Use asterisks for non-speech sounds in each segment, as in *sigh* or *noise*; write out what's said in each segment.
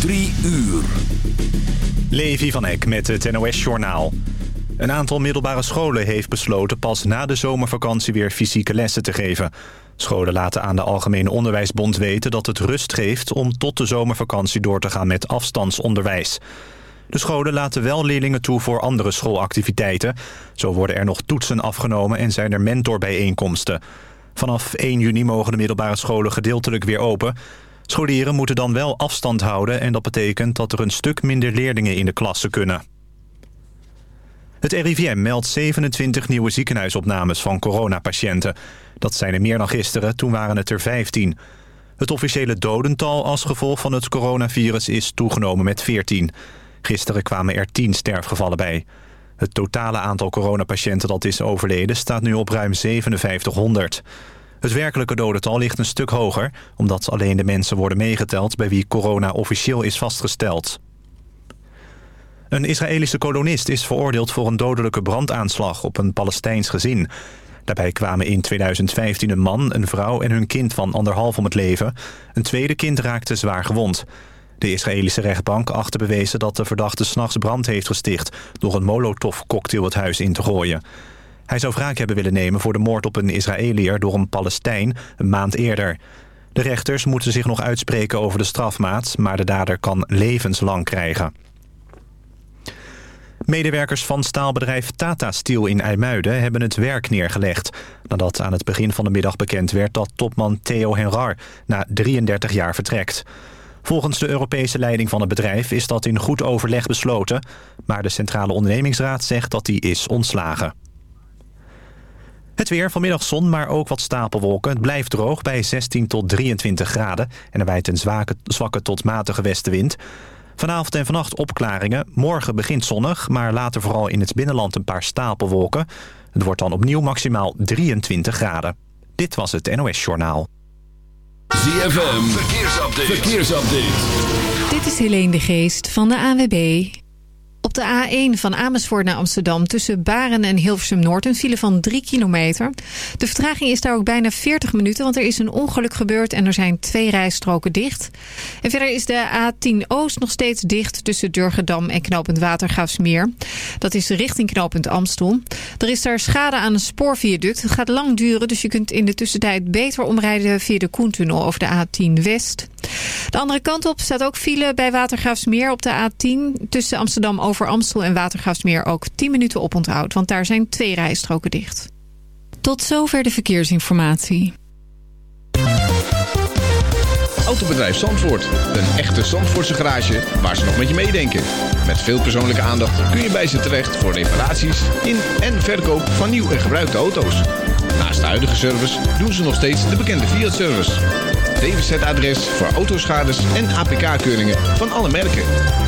Drie uur. Levi van Eck met het NOS-journaal. Een aantal middelbare scholen heeft besloten pas na de zomervakantie weer fysieke lessen te geven. Scholen laten aan de Algemene Onderwijsbond weten dat het rust geeft om tot de zomervakantie door te gaan met afstandsonderwijs. De scholen laten wel leerlingen toe voor andere schoolactiviteiten. Zo worden er nog toetsen afgenomen en zijn er mentorbijeenkomsten. Vanaf 1 juni mogen de middelbare scholen gedeeltelijk weer open. Scholieren moeten dan wel afstand houden... en dat betekent dat er een stuk minder leerlingen in de klasse kunnen. Het RIVM meldt 27 nieuwe ziekenhuisopnames van coronapatiënten. Dat zijn er meer dan gisteren, toen waren het er 15. Het officiële dodental als gevolg van het coronavirus is toegenomen met 14. Gisteren kwamen er 10 sterfgevallen bij. Het totale aantal coronapatiënten dat is overleden staat nu op ruim 5700. Het werkelijke dodental ligt een stuk hoger... omdat alleen de mensen worden meegeteld bij wie corona officieel is vastgesteld. Een Israëlische kolonist is veroordeeld voor een dodelijke brandaanslag op een Palestijns gezin. Daarbij kwamen in 2015 een man, een vrouw en hun kind van anderhalf om het leven. Een tweede kind raakte zwaar gewond. De Israëlische rechtbank achtte bewezen dat de verdachte s'nachts brand heeft gesticht... door een molotovcocktail het huis in te gooien. Hij zou wraak hebben willen nemen voor de moord op een Israëliër door een Palestijn een maand eerder. De rechters moeten zich nog uitspreken over de strafmaat, maar de dader kan levenslang krijgen. Medewerkers van staalbedrijf Tata Steel in IJmuiden hebben het werk neergelegd... nadat aan het begin van de middag bekend werd dat topman Theo Henrar na 33 jaar vertrekt. Volgens de Europese leiding van het bedrijf is dat in goed overleg besloten... maar de Centrale Ondernemingsraad zegt dat die is ontslagen. Het weer, vanmiddag zon, maar ook wat stapelwolken. Het blijft droog bij 16 tot 23 graden. En er wijdt een zwakke, zwakke tot matige westenwind. Vanavond en vannacht opklaringen. Morgen begint zonnig, maar later vooral in het binnenland een paar stapelwolken. Het wordt dan opnieuw maximaal 23 graden. Dit was het NOS Journaal. ZFM, verkeersupdate. verkeersupdate. Dit is Helene de Geest van de AWB. De A1 van Amersfoort naar Amsterdam tussen Baren en Hilversum Noord een file van 3 kilometer. De vertraging is daar ook bijna 40 minuten, want er is een ongeluk gebeurd en er zijn twee rijstroken dicht. En verder is de A10 Oost nog steeds dicht tussen Durgedam en knooppunt Watergraafsmeer. Dat is richting knooppunt Amstel. Er is daar schade aan een spoorviaduct. Het gaat lang duren, dus je kunt in de tussentijd beter omrijden via de Koentunnel over de A10 West. De andere kant op staat ook file bij Watergraafsmeer op de A10 tussen Amsterdam over Amstel en Watergraafsmeer ook 10 minuten oponthoud, want daar zijn twee rijstroken dicht. Tot zover de verkeersinformatie. Autobedrijf Zandvoort. Een echte Zandvoortse garage waar ze nog met je meedenken. Met veel persoonlijke aandacht kun je bij ze terecht voor reparaties in en verkoop van nieuw en gebruikte auto's. Naast de huidige service doen ze nog steeds de bekende Fiat-service. DWZ-adres voor autoschades en APK-keuringen van alle merken.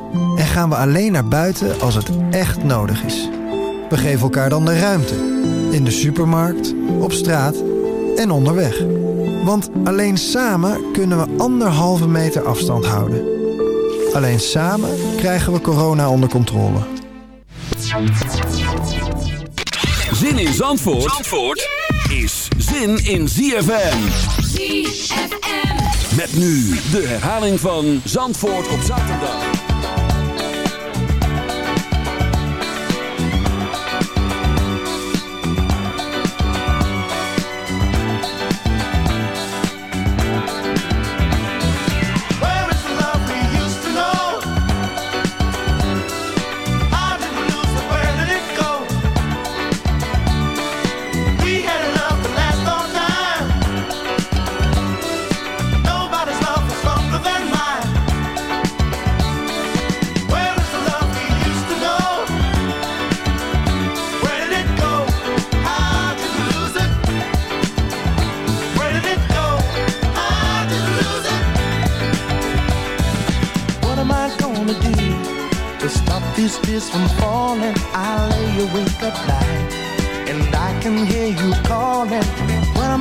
gaan we alleen naar buiten als het echt nodig is. We geven elkaar dan de ruimte. In de supermarkt, op straat en onderweg. Want alleen samen kunnen we anderhalve meter afstand houden. Alleen samen krijgen we corona onder controle. Zin in Zandvoort, Zandvoort is zin in ZFM. ZFM. Met nu de herhaling van Zandvoort op zaterdag.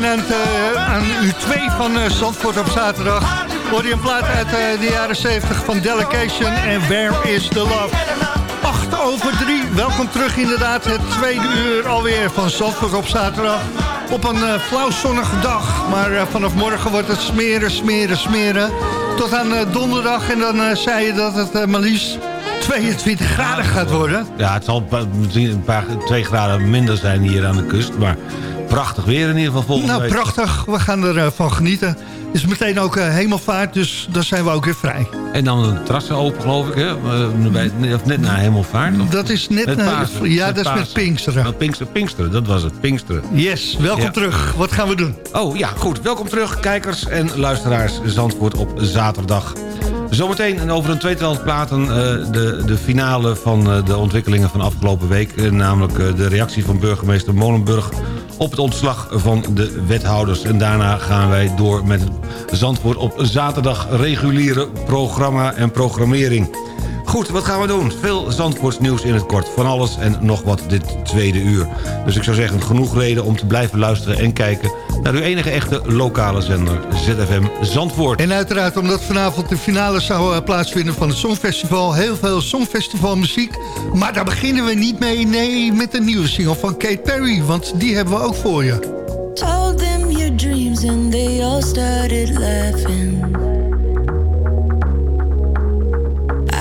Zo beginnend uh, aan U2 van uh, Zandvoort op zaterdag. Hoor je een plaat uit uh, de jaren 70 van Delegation en Where is the Love? 8 over 3, welkom terug inderdaad. Het tweede uur alweer van Zandvoort op zaterdag. Op een flauw zonnige dag, maar vanaf morgen wordt het smeren, smeren, smeren. Tot aan donderdag en dan zei je dat het maar liefst 22 graden gaat worden. Ja, het zal misschien een paar, twee graden minder zijn hier aan de kust, maar prachtig weer in ieder geval volgende nou, prachtig. We gaan ervan uh, van genieten. Het is meteen ook uh, hemelvaart, dus dan zijn we ook weer vrij. En dan de terrassen open, geloof ik, hè? Uh, of net na hemelvaart? Of dat is net na... Ja, dat is met Pinksteren. Met Pinksteren, Pinksteren, dat was het, Pinksteren. Yes, welkom terug. Wat gaan we doen? Oh, ja, goed. Welkom terug, kijkers en luisteraars. Zandvoort op zaterdag. Zometeen en over een tweetal platen uh, de, de finale van uh, de ontwikkelingen van afgelopen week. Uh, namelijk de reactie van burgemeester Molenburg op het ontslag van de wethouders. En daarna gaan wij door met Zandvoort op zaterdag reguliere programma en programmering. Goed, wat gaan we doen? Veel Zandvoorts nieuws in het kort. Van alles en nog wat dit tweede uur. Dus ik zou zeggen, genoeg reden om te blijven luisteren en kijken... naar uw enige echte lokale zender, ZFM Zandvoort. En uiteraard omdat vanavond de finale zou uh, plaatsvinden van het Songfestival. Heel veel Songfestival muziek. Maar daar beginnen we niet mee, nee, met een nieuwe single van Kate Perry. Want die hebben we ook voor je. Told them your dreams and they all started laughing.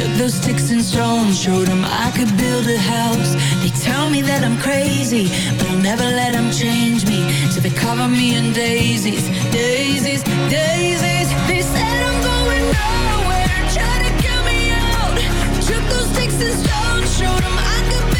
Took those sticks and stones, showed them I could build a house. They tell me that I'm crazy, but I'll never let them change me. So they cover me in daisies, daisies, daisies. They said I'm going nowhere, try to get me out. Took those sticks and stones, showed them I could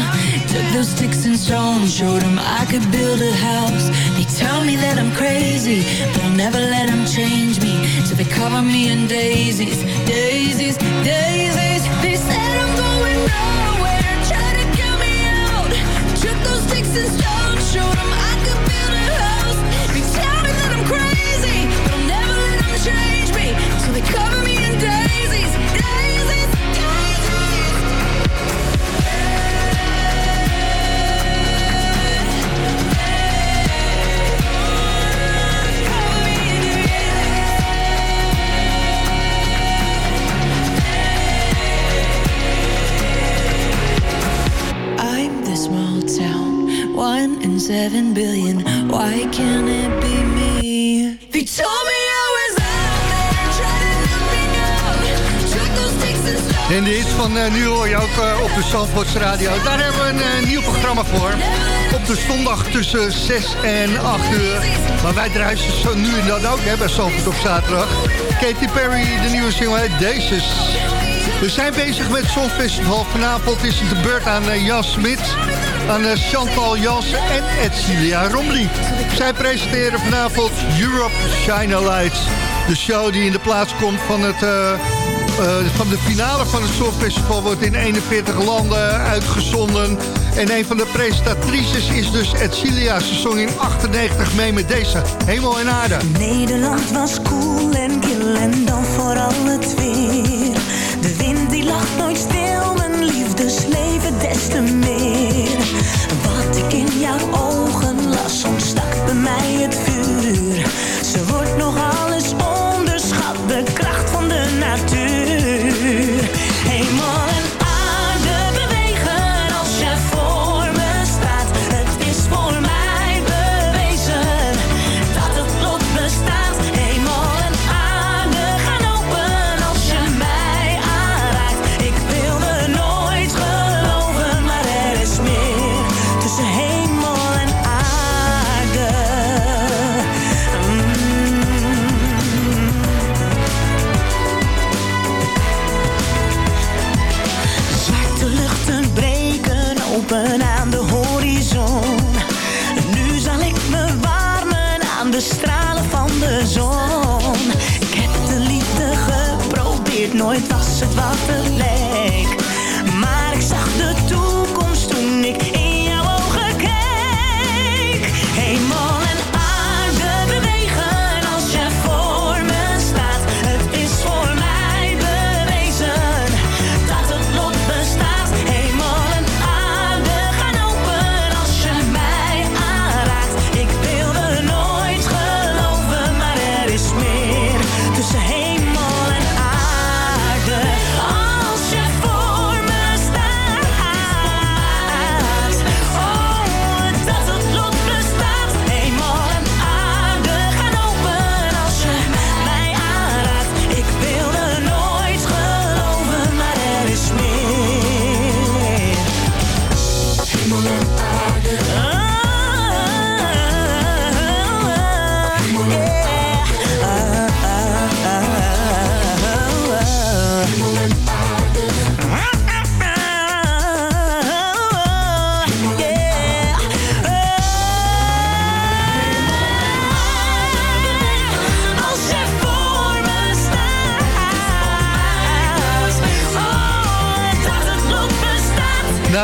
Took those sticks and stones, showed them I could build a house. They tell me that I'm crazy, but I'll never let them change me. So they cover me in daisies, daisies, daisies. They said I'm going nowhere, try to get me out. Took those sticks and stones, showed them I could build En 7 billion. Why can't it be me? They told me I was out there, trying to knock me. En de hits van uh, nu hoor je ook eh, op de Zandvoorts Radio. Daar hebben we een eh, nieuw programma voor. Op de zondag tussen 6 en 8 uur. Maar wij druisen zo nu en dan ook hè, bij Zandvoort op zaterdag. Katy Perry, de nieuwe single, Deze. We zijn bezig met het Songfestival. Vanavond is het de beurt aan Jan Smit aan eh, Chantal Jansen en Edcilia Romley. Zij presenteren vanavond Europe Shine a Light. De show die in de plaats komt van het... eh, eh, van de finale van het Songfestival wordt in 41 landen uitgezonden. En een van de presentatrices is dus Edcilia. Ze zong in 98 mee met deze Hemel en Aarde. Nederland was koel en kil en dan vooral. Mijn liefdesleven des te meer.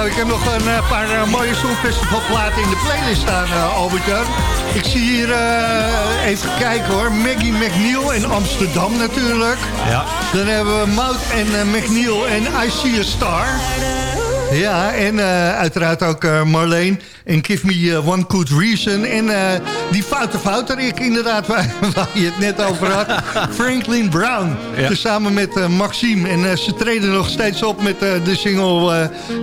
Ik heb nog een eh, paar uh, mooie Songfestivalplaten in de playlist staan, uh, albert -Jan. Ik zie hier, uh, even kijken hoor, Maggie McNeil in Amsterdam natuurlijk. Ja. Dan hebben we Mout en McNeil en I See a Star. Ja, en uh, uiteraard ook uh, Marleen. En Give Me uh, One Good Reason. En die foute fouterik inderdaad, *laughs* waar, waar, je het net over had. *laughs* Franklin Brown. Ja. Samen met Maxime. En ze treden nog steeds op met de single...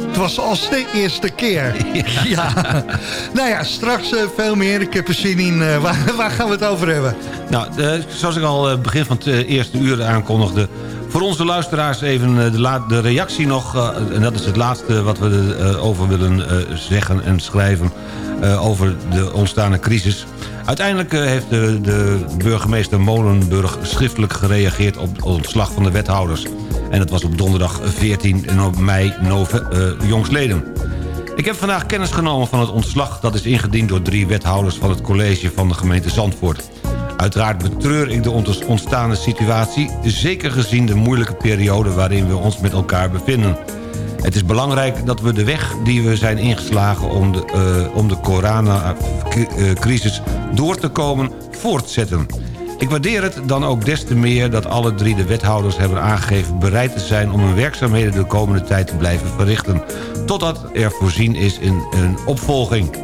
het was als de eerste keer. *laughs* Ja. ja. nou ja, straks veel meer. Ik heb er zin in. Waar, waar, gaan we het over hebben? Nou, zoals ik al begin van het eerste uur aankondigde... Voor onze luisteraars even de, de reactie nog. en dat is het laatste wat we erover willen zeggen en schrijven... over de ontstane crisis. Uiteindelijk heeft de, de, burgemeester Molenburg schriftelijk gereageerd... op het ontslag van de wethouders. En dat was op donderdag 14 mei nove, jongsleden. Ik heb vandaag kennis genomen van het ontslag... dat is ingediend door drie wethouders van het college van de gemeente Zandvoort. Uiteraard betreur ik de ontstaande situatie... zeker gezien de moeilijke periode waarin we ons met elkaar bevinden. Het is belangrijk dat we de weg die we zijn ingeslagen... om de, uh, om de coronacrisis door te komen, voortzetten. Ik waardeer het dan ook des te meer dat alle drie de wethouders hebben aangegeven... bereid te zijn om hun werkzaamheden de komende tijd te blijven verrichten... totdat er voorzien is in een opvolging.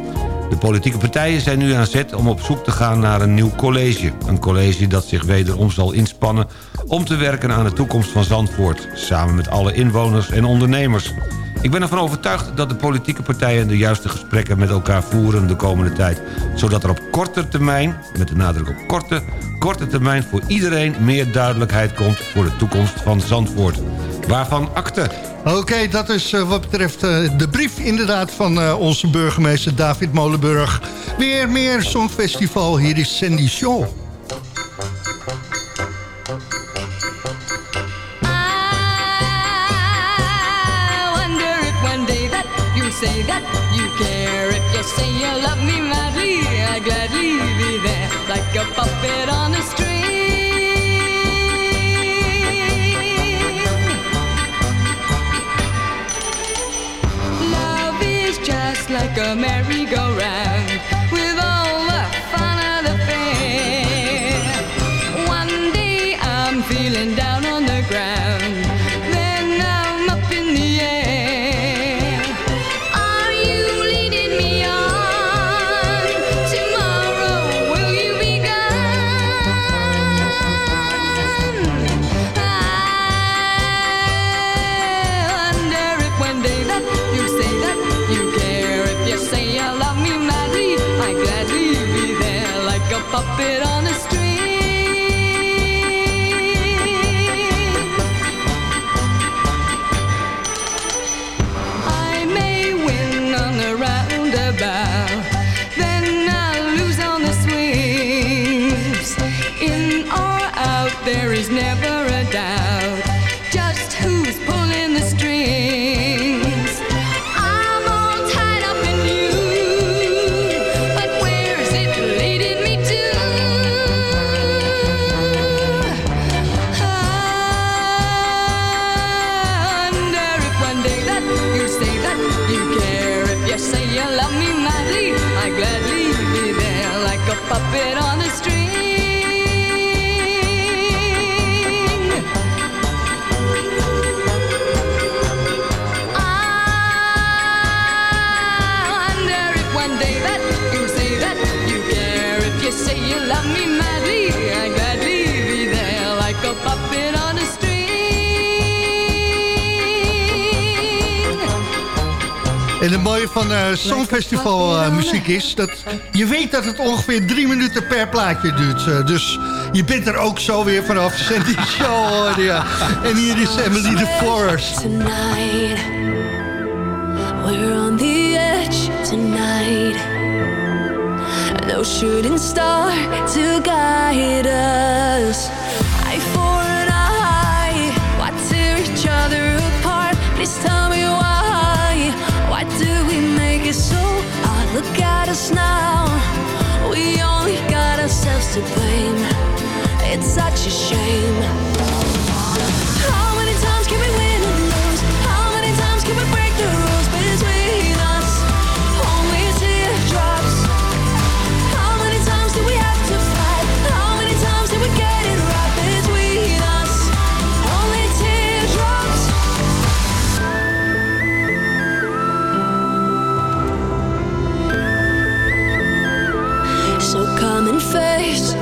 De politieke partijen zijn nu aan zet om op zoek te gaan naar een nieuw college. Een college dat zich wederom zal inspannen om te werken aan de toekomst van Zandvoort... samen met alle inwoners en ondernemers. Ik ben ervan overtuigd dat de politieke partijen de juiste gesprekken met elkaar voeren de komende tijd. Zodat er op korte termijn, met de nadruk op korte, korte termijn voor iedereen meer duidelijkheid komt voor de toekomst van Zandvoort. Waarvan akte. Oké, dat is uh, wat betreft uh, de brief inderdaad van uh, onze burgemeester David Molenburg. Weer meer Songfestival, hier is Sandy Shaw. say that you care if you say you love me madly I gladly be there like a puppet on het mooie van uh, Songfestival uh, muziek is... dat je weet dat het ongeveer drie minuten per plaatje duurt. Uh, dus je bent er ook zo weer vanaf. *laughs* Sandy Shaw hoorde je. En hier is Emily the Forest. We're on the edge tonight. No shooting star to guide us. To blame. It's such a shame.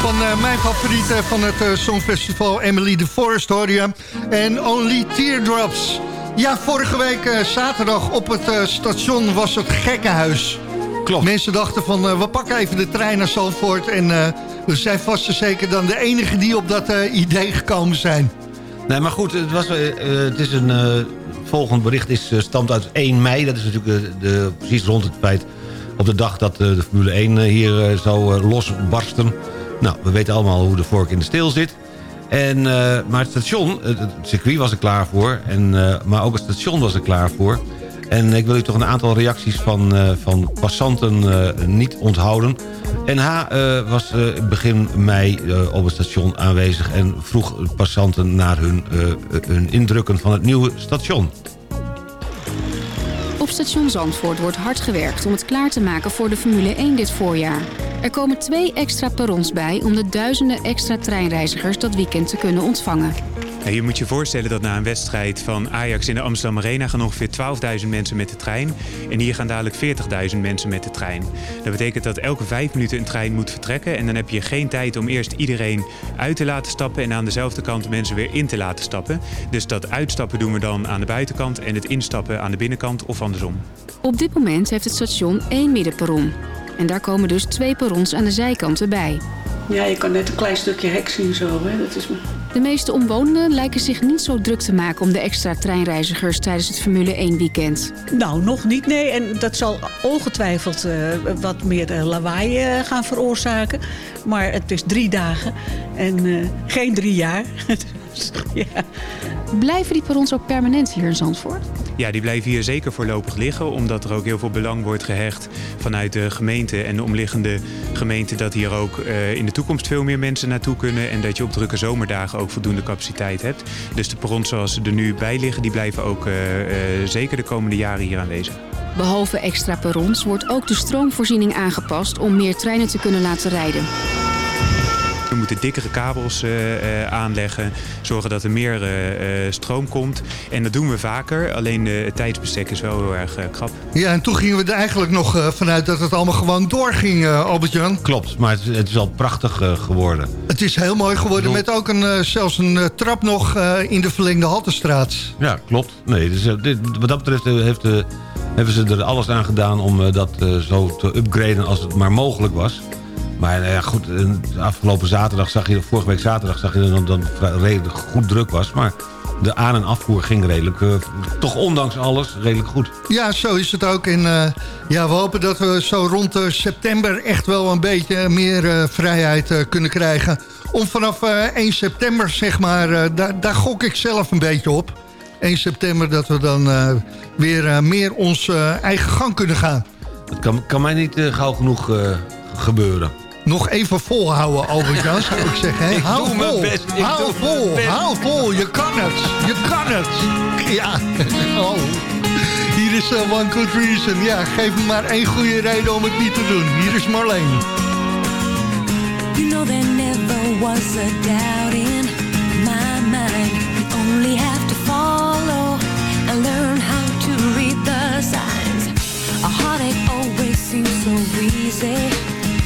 van eh, mijn favorieten van het eh, Songfestival, Emily de Forest hoor je. En Only Teardrops. Ja, vorige week eh, zaterdag op het eh, station was het gekkenhuis. Klopt. Mensen dachten van, eh, we pakken even de trein naar Zandvoort... en eh, we zijn vast en zeker dan de enige die op dat eh, idee gekomen zijn. Nee, maar goed, het, was, eh, eh, het is een... eh, volgend bericht is, eh, stamt uit 1 mei. Dat is natuurlijk de, precies rond het feit... op de dag dat eh, de Formule 1 eh, hier eh, zou eh, losbarsten. Nou, we weten allemaal hoe de vork in de steel zit. En, eh, maar het station, het, circuit was er klaar voor. En, eh, maar ook het station was er klaar voor. En ik wil u toch een aantal reacties van, eh, van passanten niet onthouden. NH was begin mei op het station aanwezig... en vroeg passanten naar hun, hun indrukken van het nieuwe station. Op station Zandvoort wordt hard gewerkt om het klaar te maken voor de Formule 1 dit voorjaar. Er komen twee extra perrons bij om de duizenden extra treinreizigers dat weekend te kunnen ontvangen. Ja, je moet je voorstellen dat na een wedstrijd van Ajax in de Amsterdam Arena gaan ongeveer 12.000 mensen met de trein. En hier gaan dadelijk 40.000 mensen met de trein. Dat betekent dat elke vijf minuten een trein moet vertrekken. En dan heb je geen tijd om eerst iedereen uit te laten stappen en aan dezelfde kant mensen weer in te laten stappen. Dus dat uitstappen doen we dan aan de buitenkant en het instappen aan de binnenkant of andersom. Op dit moment heeft het station één middenperron. En daar komen dus twee perrons aan de zijkanten bij. Ja, je kan net een klein stukje hek zien zo. Hè? Dat is... De meeste omwonenden lijken zich niet zo druk te maken om de extra treinreizigers tijdens het Formule 1 weekend. Nou, nog niet, nee. En dat zal ongetwijfeld eh, wat meer lawaai eh, gaan veroorzaken. Maar het is drie dagen en eh, geen drie jaar. *laughs* Dus, ja. Blijven die perrons ook permanent hier in Zandvoort? Ja, die blijven hier zeker voorlopig liggen, omdat er ook heel veel belang wordt gehecht vanuit de gemeente en de omliggende gemeenten dat hier ook eh, in de toekomst veel meer mensen naartoe kunnen en dat je op drukke zomerdagen ook voldoende capaciteit hebt. Dus de perrons zoals ze er nu bij liggen, die blijven ook eh, eh, zeker de komende jaren hier aanwezig. Behalve extra perrons wordt ook de stroomvoorziening aangepast om meer treinen te kunnen laten rijden. We moeten dikkere kabels eh, eh, aanleggen, zorgen dat er meer eh, stroom komt. En dat doen we vaker, alleen eh, het tijdsbestek is wel heel erg eh, krap. Ja, en toen gingen we er eigenlijk nog eh, vanuit dat het allemaal gewoon doorging, eh, Albert-Jan. Klopt, maar het, het is al prachtig eh, geworden. Het is heel mooi geworden met ook een, eh, zelfs een eh, trap nog eh, in de verlengde Haltestraat. Ja, klopt. Nee, dus, dit, wat dat betreft heeft, hebben ze er alles aan gedaan om eh, dat zo te upgraden als het maar mogelijk was. Maar ja, goed, eh, afgelopen zaterdag zag je, vorige week zaterdag zag je dat het vrij- redelijk goed druk was. Maar de aan- en afvoer ging redelijk, eh, toch ondanks alles, redelijk goed. Ja, zo is het ook. En eh, ja, we hopen dat we zo rond eh, september echt wel een beetje meer eh, vrijheid eh, kunnen krijgen. Om vanaf eh, 1 september, zeg maar, eh, daar, daar gok ik zelf een beetje op. 1 september dat we dan eh, weer eh, meer ons eh, eigen gang kunnen gaan. Het kan, kan mij niet eh, gauw genoeg eh, gebeuren. Nog even volhouden, Albert-Jan, zou ik zeggen. Ik hou doe vol, best, ik hou doe vol, hou vol. Je kan het, je kan het. Ja, *laughs* oh. Hier is uh, One Good Reason. Ja, geef me maar één goede reden om het niet te doen. Hier is Marleen. You know there never was a doubt in my mind. You only have to follow and learn how to read the signs. A heartache always seems so easy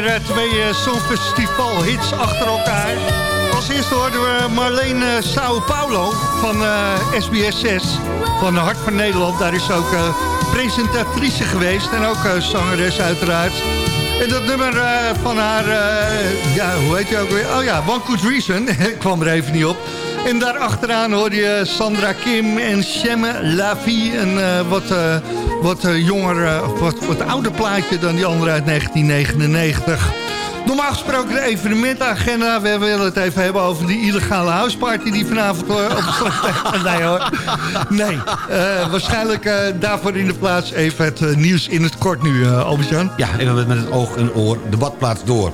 weer eh, twee uh, Songfestival-hits achter elkaar. Als eerste hoorden we Marleen uh, Sao Paulo van SBS 6 van Hart van Nederland. Daar is ook presentatrice geweest en ook zangeres uiteraard. En dat nummer van haar, ja, hoe heet je ook weer? Oh ja, One Good Reason. Ik *laughs* kwam er even niet op. En daar achteraan hoorde je Sandra Kim en Shemme Lavie. Een uh, wat, uh, wat uh, jonger, wat, wat ouder plaatje dan die andere uit 1999. Normaal gesproken de evenementagenda. We willen het even hebben over die illegale houseparty die vanavond op de *laughs* Nee hoor. Nee. waarschijnlijk daarvoor in de plaats even het nieuws in het kort nu, uh, Albert-Jan. Ja, even met het oog en oor de badplaats door.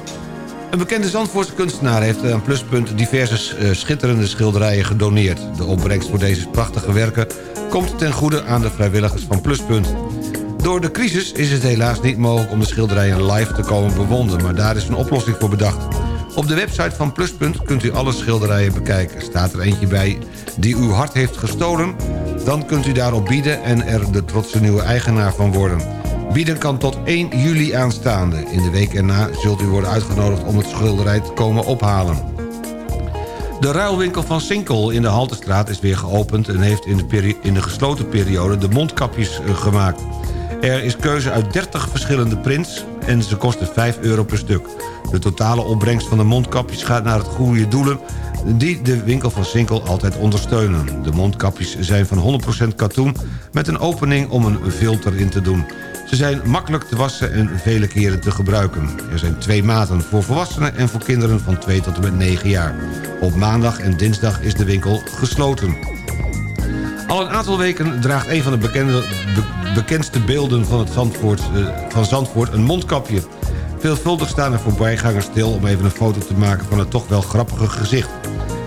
Een bekende Zandvoortse kunstenaar heeft aan Pluspunt diverse eh, schitterende schilderijen gedoneerd. De opbrengst voor deze prachtige werken komt ten goede aan de vrijwilligers van Pluspunt. Door de crisis is het helaas niet mogelijk om de schilderijen live te komen bewonderen... maar daar is een oplossing voor bedacht. Op de website van Pluspunt kunt u alle schilderijen bekijken. Staat er eentje bij die uw hart heeft gestolen? Dan kunt u daarop bieden en er de trotse nieuwe eigenaar van worden. Bieden kan tot 1 juli aanstaande. In de week erna zult u worden uitgenodigd om het schilderij te komen ophalen. De ruilwinkel van Sinkel in de Haltestraat is weer geopend... en heeft in de, in de gesloten periode de mondkapjes eh, gemaakt. Er is keuze uit 30 verschillende prints en ze kosten 5 euro per stuk. De totale opbrengst van de mondkapjes gaat naar het goede doelen... die de winkel van Sinkel altijd ondersteunen. De mondkapjes zijn van 100% katoen met een opening om een filter in te doen. Ze zijn makkelijk te wassen en vele keren te gebruiken. Er zijn twee maten voor volwassenen en voor kinderen van 2 tot en met 9 jaar. Op maandag en dinsdag is de winkel gesloten. Al een aantal weken draagt een van de bekendste beelden van, het Zandvoort, uh, van Zandvoort een mondkapje. Veelvuldig staan er voorbijgangers stil om even een foto te maken van het toch wel grappige gezicht.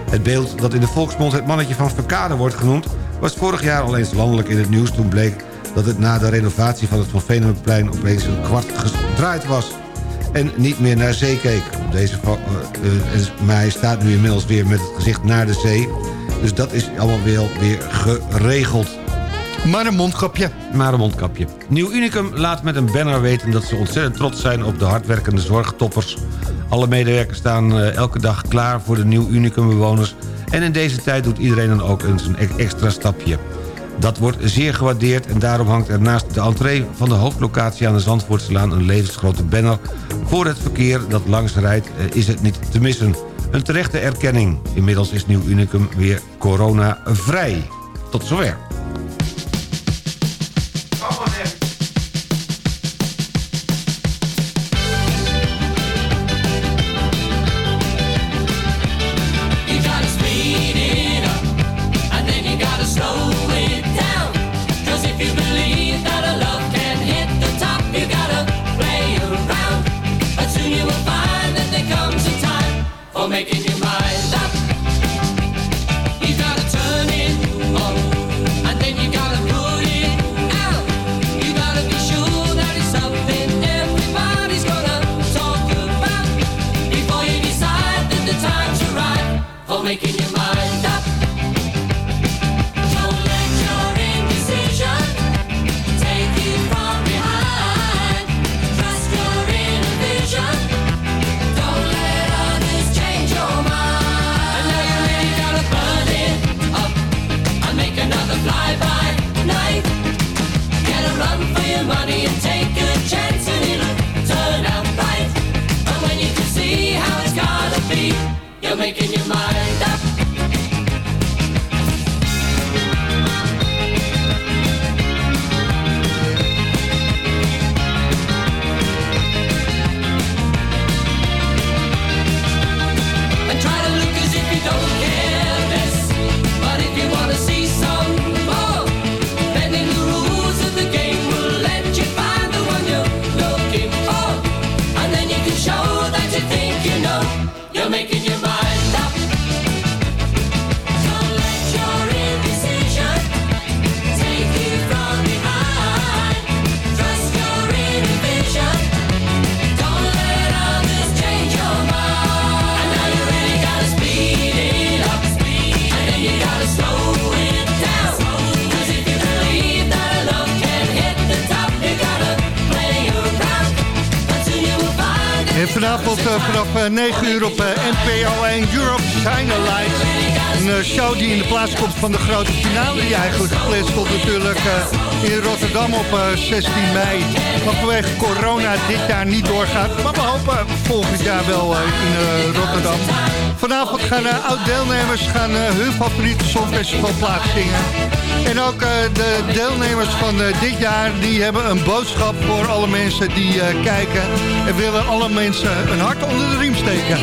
Het beeld dat in de volksmond het mannetje van Verkade wordt genoemd... was vorig jaar al eens landelijk in het nieuws toen bleek dat het na de renovatie van het Van Venemaplein opeens een kwart gedraaid was en niet meer naar zee keek. Deze, uh, uh, maar hij staat nu inmiddels weer met het gezicht naar de zee. Dus dat is allemaal weer, weer geregeld. Maar een mondkapje. Maar een mondkapje. Nieuw Unicum laat met een banner weten dat ze ontzettend trots zijn op de hardwerkende zorgtoppers. Alle medewerkers staan uh, elke dag klaar voor de Nieuw Unicum bewoners. En in deze tijd doet iedereen dan ook eens een extra stapje. Dat wordt zeer gewaardeerd en daarom hangt er naast de entree van de hoofdlocatie aan de Zandvoortselaan een levensgrote banner. Voor het verkeer dat langs rijdt eh, is het niet te missen. Een terechte erkenning. Inmiddels is Nieuw Unicum weer corona-vrij. Tot zover. Eh, vanaf eh, 9 uur op eh, NPO 1 Europe China Light. Een eh, show die in de plaats komt van de grote finale... die eigenlijk gepland stond natuurlijk eh, in Rotterdam op eh, 16 mei. Maar vanwege corona dit jaar niet doorgaat. Maar we hopen volgend jaar wel eh, in eh, Rotterdam. Vanavond gaan eh, oud-deelnemers gaan, eh, hun favoriete songfestivalplaats zingen. En ook eh, de deelnemers van eh, dit jaar die hebben een boodschap voor alle mensen die eh, kijken. En willen alle mensen een hart onder de riem steken.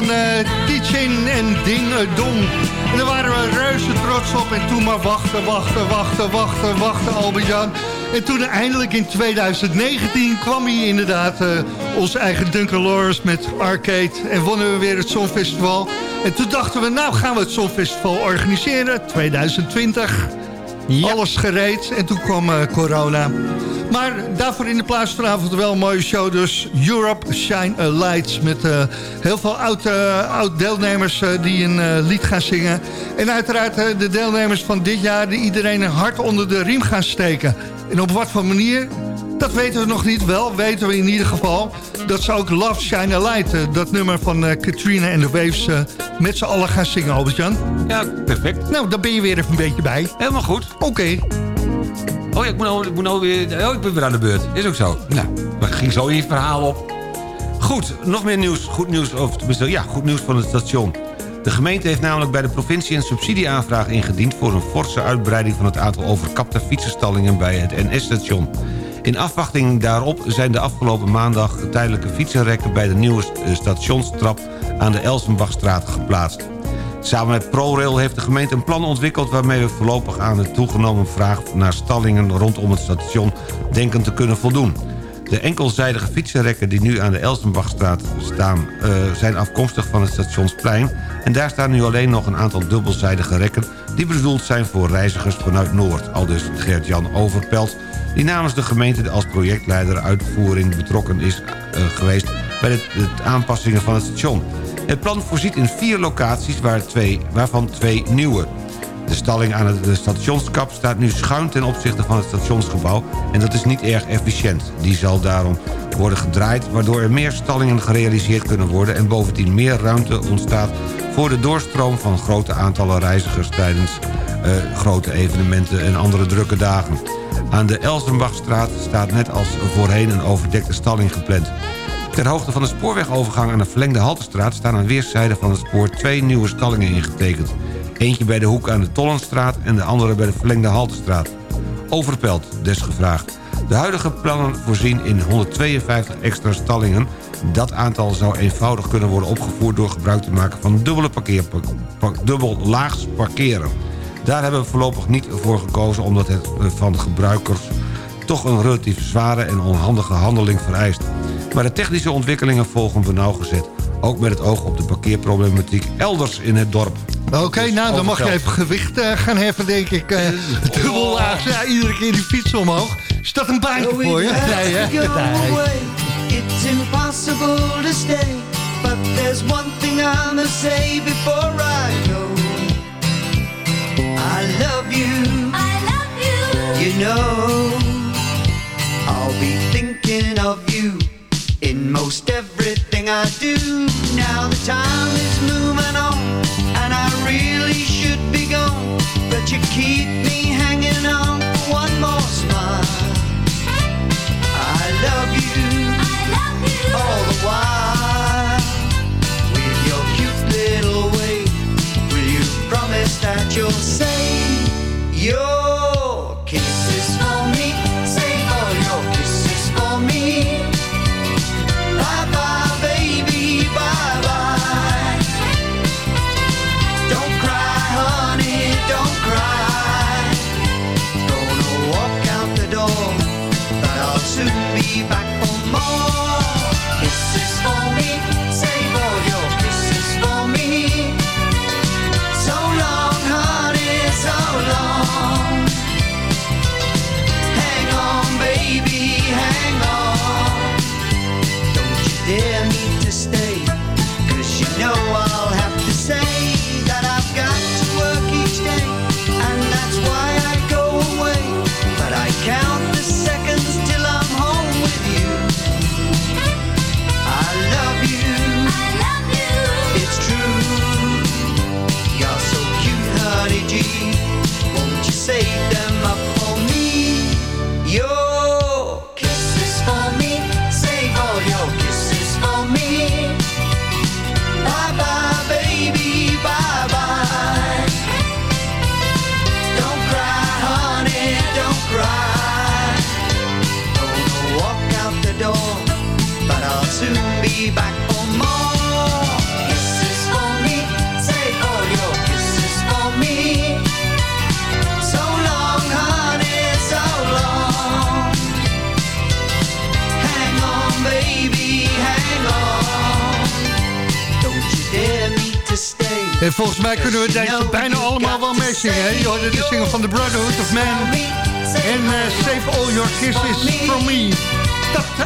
Van eh Teaching en Ding Dong. En daar waren we reuze trots op. En toen maar wachten, wachten, wachten, wachten, wachten, Albert-Jan. En toen eindelijk in 2019 kwam hij inderdaad eh, onze eigen Duncan Lawrence met Arcade. En wonnen we weer het Songfestival. En toen dachten we, nou gaan we het Songfestival organiseren, 2020. Alles gereed en toen kwam eh, corona. Maar daarvoor in de plaats vanavond wel een mooie show. Dus Europe Shine a Light. Met eh, heel veel oud, eh, oud deelnemers eh, die een lied gaan zingen. En uiteraard de deelnemers van dit jaar... die iedereen een hart onder de riem gaan steken. En op wat voor manier... Dat weten we nog niet. Wel weten we in ieder geval dat ze ook Love Shine a Light... dat nummer van Katrina en de Waves... met z'n allen gaan zingen, Albert-Jan. Ja, perfect. Nou, dan ben je weer even een beetje bij. Helemaal goed. Oké. Oh ik moet, nou, ik moet nou weer... Oh, ik ben weer aan de beurt. Is ook zo. Nou, we ging zo in verhaal op. Goed, nog meer nieuws. Goed nieuws, of ja, goed nieuws van het station. De gemeente heeft namelijk bij de provincie een subsidieaanvraag ingediend... voor een forse uitbreiding van het aantal overkapte fietsenstallingen bij het NS-station. In afwachting daarop zijn de afgelopen maandag tijdelijke fietsenrekken... bij de nieuwe st- stationstrap aan de Elsenbachstraat geplaatst. Samen met ProRail heeft de gemeente een plan ontwikkeld... waarmee we voorlopig aan de toegenomen vraag naar stallingen rondom het station denken te kunnen voldoen. De enkelzijdige fietsenrekken die nu aan de Elsenbachstraat staan... eh, zijn afkomstig van het stationsplein... en daar staan nu alleen nog een aantal dubbelzijdige rekken... die bedoeld zijn voor reizigers vanuit Noord. Aldus Gert-Jan Overpelt, die namens de gemeente... als projectleider uitvoering betrokken is eh, geweest... bij de, de aanpassingen van het station. Het plan voorziet in vier locaties, waar twee, waarvan twee nieuwe. De stalling aan de stationskap staat nu schuin ten opzichte van het stationsgebouw... en dat is niet erg efficiënt. Die zal daarom worden gedraaid... waardoor er meer stallingen gerealiseerd kunnen worden... en bovendien meer ruimte ontstaat voor de doorstroom van grote aantallen reizigers... tijdens eh, grote evenementen en andere drukke dagen. Aan de Elsenbachstraat staat net als voorheen een overdekte stalling gepland. Ter hoogte van de spoorwegovergang aan de verlengde Haltestraat... staan aan weerszijden van het spoor twee nieuwe stallingen ingetekend. Eentje bij de hoek aan de Tollenstraat en de andere bij de verlengde Haltestraat. Overpelt, desgevraagd. De huidige plannen voorzien in 152 extra stallingen. Dat aantal zou eenvoudig kunnen worden opgevoerd... door gebruik te maken van dubbele parkeer, dubbel laags parkeren. Daar hebben we voorlopig niet voor gekozen... omdat het van gebruikers toch een relatief zware en onhandige handeling vereist. Maar de technische ontwikkelingen volgen we nauwgezet. Ook met het oog op de parkeerproblematiek elders in het dorp. Oké, nou dan mag je even gewicht eh, gaan heffen, denk ik. Uh, dubbel laag, ja, iedere keer die fiets omhoog. Is dat een baantje voor je? Nee, hè? Nee. It's impossible to stay, but there's one thing I must say before I go. I love you. I love you. You know, I'll be thinking of you most everything I do. Now the time is moving on, and I really should be gone, but you keep me hanging on for one more smile. I love you. I love you. All the while.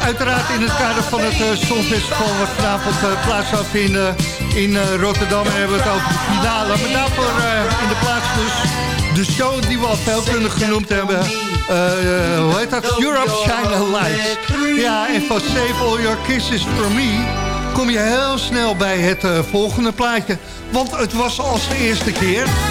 Uiteraard in het kader van het uh, Songfestival... wat vanavond uh, plaats zal vinden in uh, Rotterdam. En hebben we het over de finale. Maar daarvoor in de plaats dus de show die we al veelkundig genoemd hebben. hoe heet dat? Europe Shine a Light. Ja, en van Save All Your Kisses From Me kom je heel snel bij het volgende plaatje. Want het was als de eerste keer.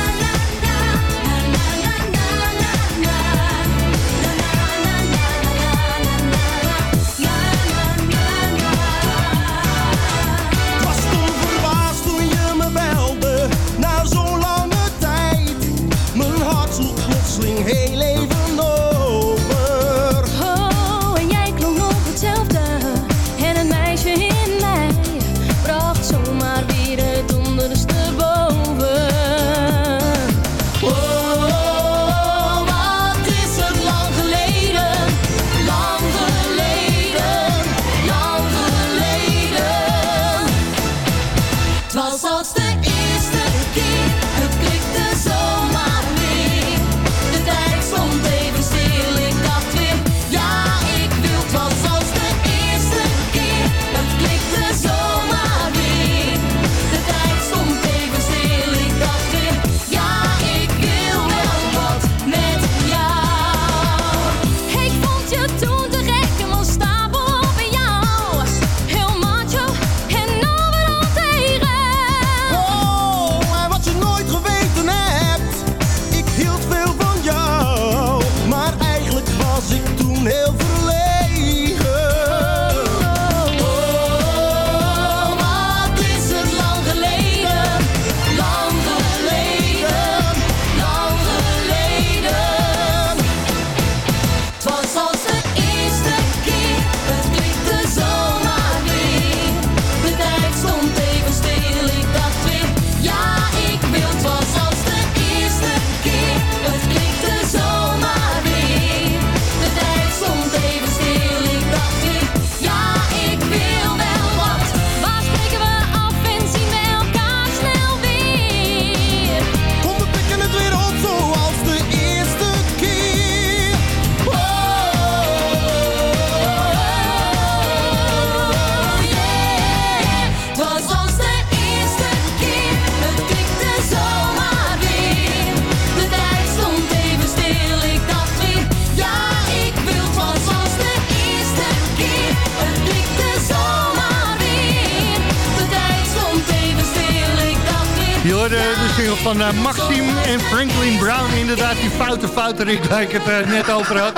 Van uh, Maxime en Franklin Brown. Inderdaad, die foute fouterik waar ik het uh, net over had.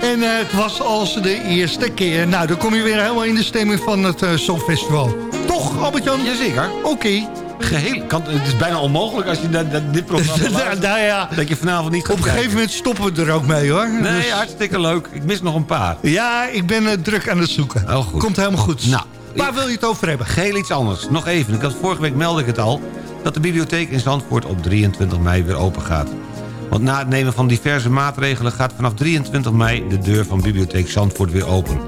En uh, het was als de eerste keer. Nou, dan kom je weer helemaal in de stemming van het Songfestival. Toch, Albert-Jan? Jazeker. Oké. Okay. Geheel, kan, het is bijna onmogelijk als je dat, dat dit programma *laughs* luistert, nou ja, dat je vanavond niet gaat Op een gegeven moment stoppen we er ook mee hoor. Nee, dus... hartstikke leuk. Ik mis nog een paar. Ja, ik ben druk aan het zoeken. Oh, goed. Komt helemaal goed. Nou, Waar wil je het over hebben? Geheel iets anders. Nog even, ik had, vorige week meldde ik het al... dat de bibliotheek in Zandvoort op 23 mei weer open gaat. Want na het nemen van diverse maatregelen... gaat vanaf 23 mei de deur van bibliotheek Zandvoort weer open.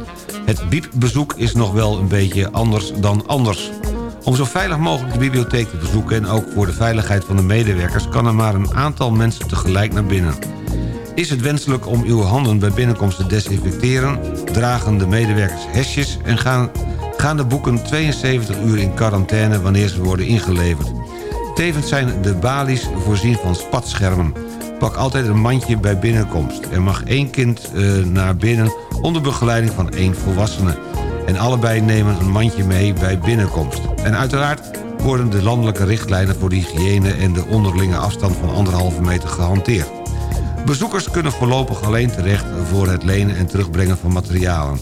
Het biepbezoek is nog wel een beetje anders dan anders. Om zo veilig mogelijk de bibliotheek te bezoeken... en ook voor de veiligheid van de medewerkers... kan er maar een aantal mensen tegelijk naar binnen. Is het wenselijk om uw handen bij binnenkomst te desinfecteren... dragen de medewerkers hesjes en gaan gaan de boeken 72 uur in quarantaine wanneer ze worden ingeleverd. Tevens zijn de balies voorzien van spatschermen. Pak altijd een mandje bij binnenkomst. Er mag één kind uh, naar binnen onder begeleiding van één volwassene. En allebei nemen een mandje mee bij binnenkomst. En uiteraard worden de landelijke richtlijnen voor de hygiëne... en de onderlinge afstand van anderhalve meter gehanteerd. Bezoekers kunnen voorlopig alleen terecht voor het lenen en terugbrengen van materialen.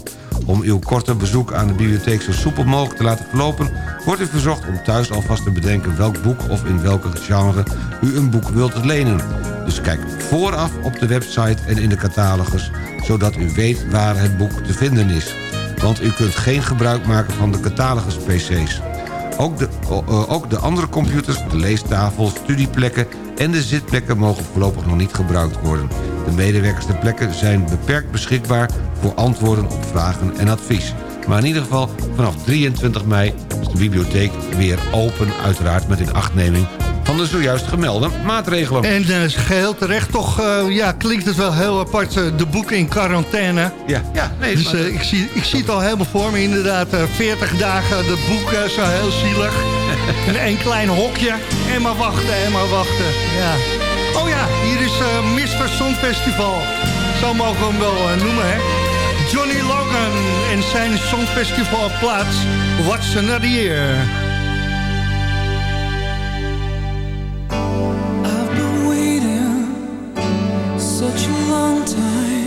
Om uw korte bezoek aan de bibliotheek zo soepel mogelijk te laten verlopen... wordt u verzocht om thuis alvast te bedenken welk boek of in welke genre u een boek wilt lenen. Dus kijk vooraf op de website en in de catalogus... zodat u weet waar het boek te vinden is. Want u kunt geen gebruik maken van de catalogus-pc's. Ook de, ook de andere computers, de leestafel, studieplekken en de zitplekken mogen voorlopig nog niet gebruikt worden. De medewerkers ter zijn beperkt beschikbaar voor antwoorden op vragen en advies. Maar in ieder geval vanaf 23 mei is de bibliotheek weer open... uiteraard met inachtneming van de zojuist gemelde maatregelen. En uh, geheel terecht toch uh, ja, klinkt het wel heel apart, uh, de boeken in quarantaine. Ja, ja nee. Dus maar... ik, zie, ik zie het al helemaal voor me, inderdaad. 40 dagen, de boek zo heel zielig. *laughs* en een klein hokje, en maar wachten, en maar wachten. Ja. Oh ja, hier is uh, Mr. Songfestival. Zo mogen we hem wel noemen, hè. Johnny Logan en zijn Songfestival plaats What's Another Year. such a long time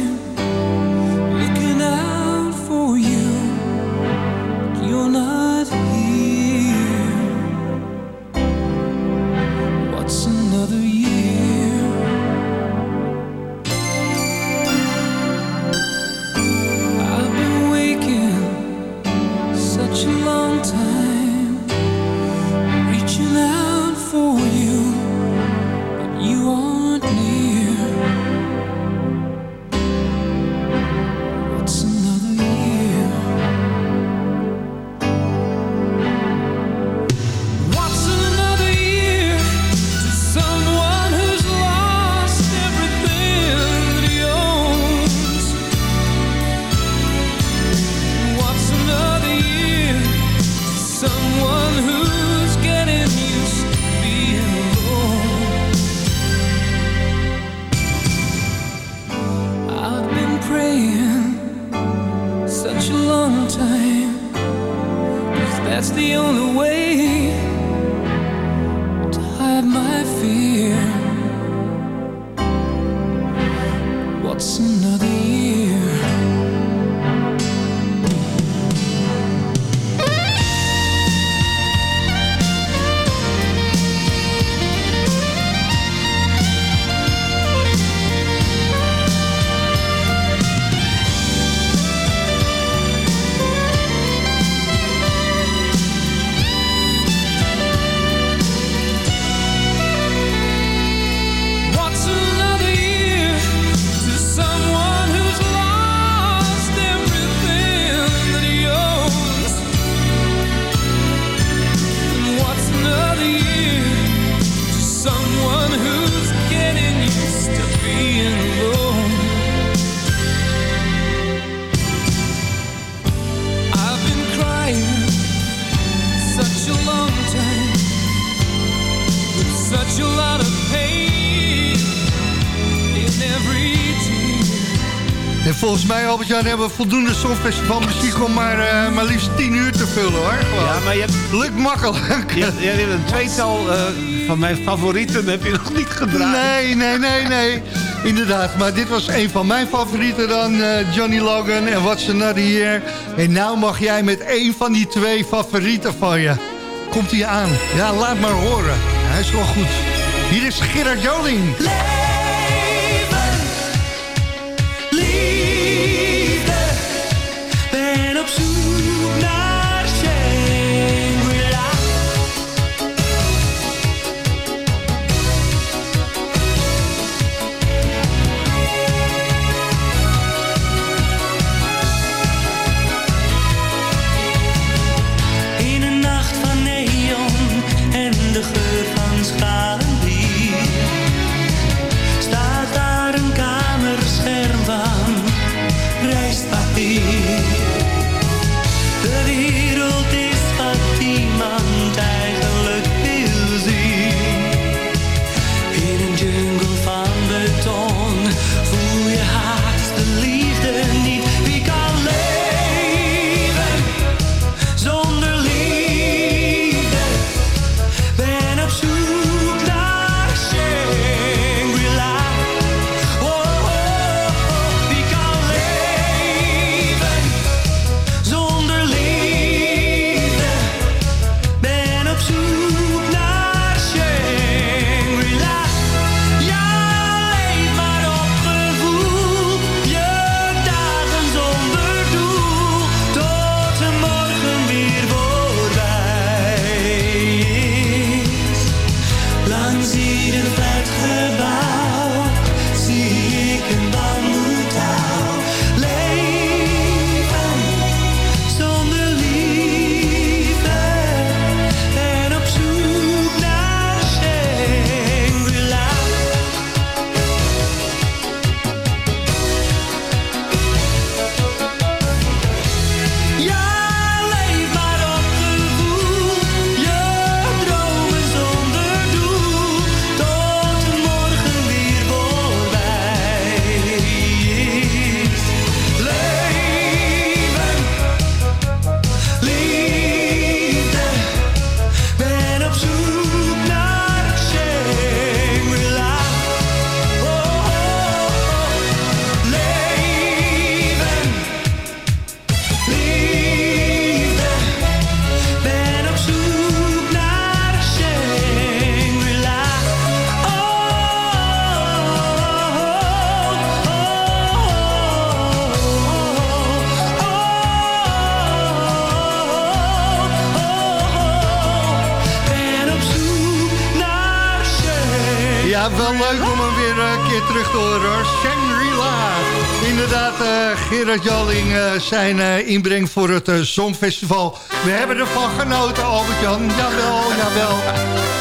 Albert-Jan, hebben we voldoende Songfestival muziek om maar, eh, maar liefst 10 uur te vullen, hoor. Gewoon. Ja, maar je hebt... Lukt makkelijk. Je hebt, je hebt een tweetal eh, van mijn favorieten heb je nog niet gedraaid. Nee, nee, nee, nee. Inderdaad, maar dit was een van mijn favorieten dan, eh, Johnny Logan en What's Another Year. En nou mag jij met één van die twee favorieten van je. Komt hij aan? Ja, laat maar horen. Hij is wel goed. Hier is Gerard Joling. Ben zijn eh, inbreng voor het eh, Songfestival. We hebben ervan genoten, Albert-Jan. Jawel, jawel.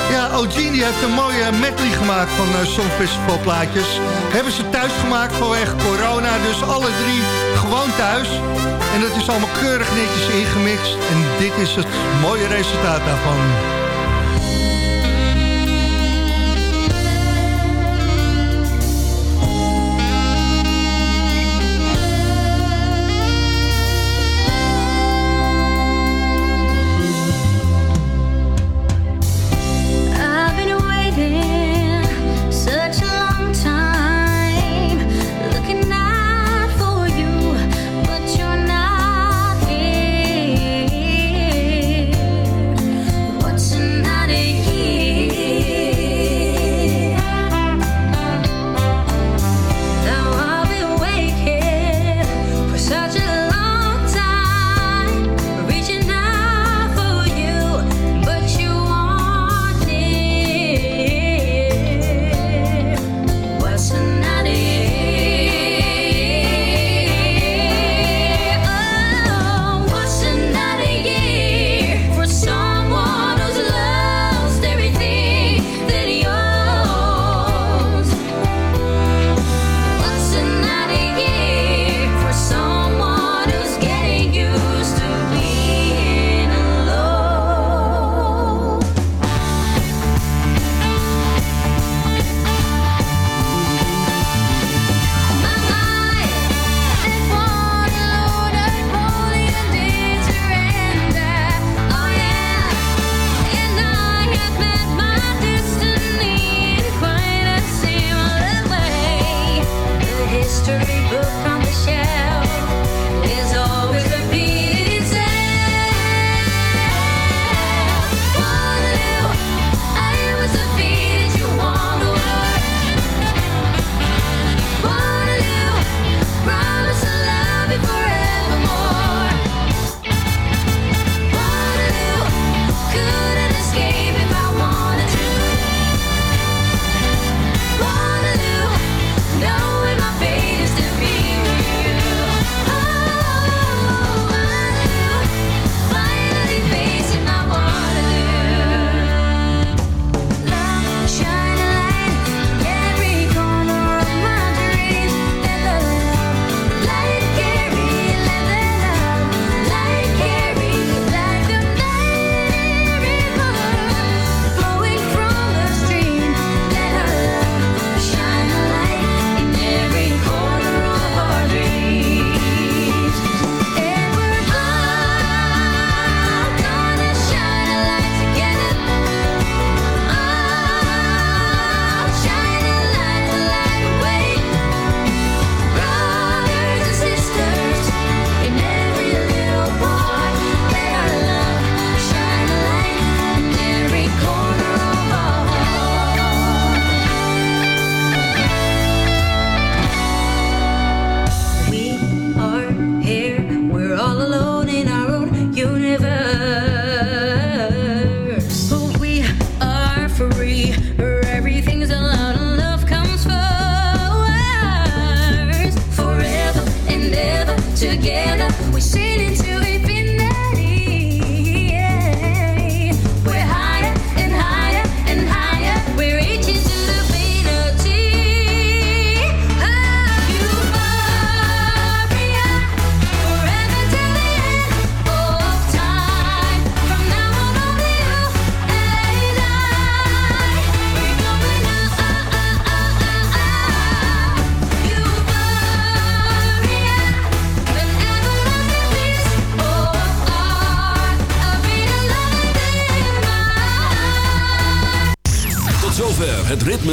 Ja, Eugenie heeft een mooie medley gemaakt van eh Songfestival plaatjes. Hebben ze thuis gemaakt vanwege corona, dus alle drie gewoon thuis. En dat is allemaal keurig netjes ingemixt. En dit is het mooie resultaat daarvan.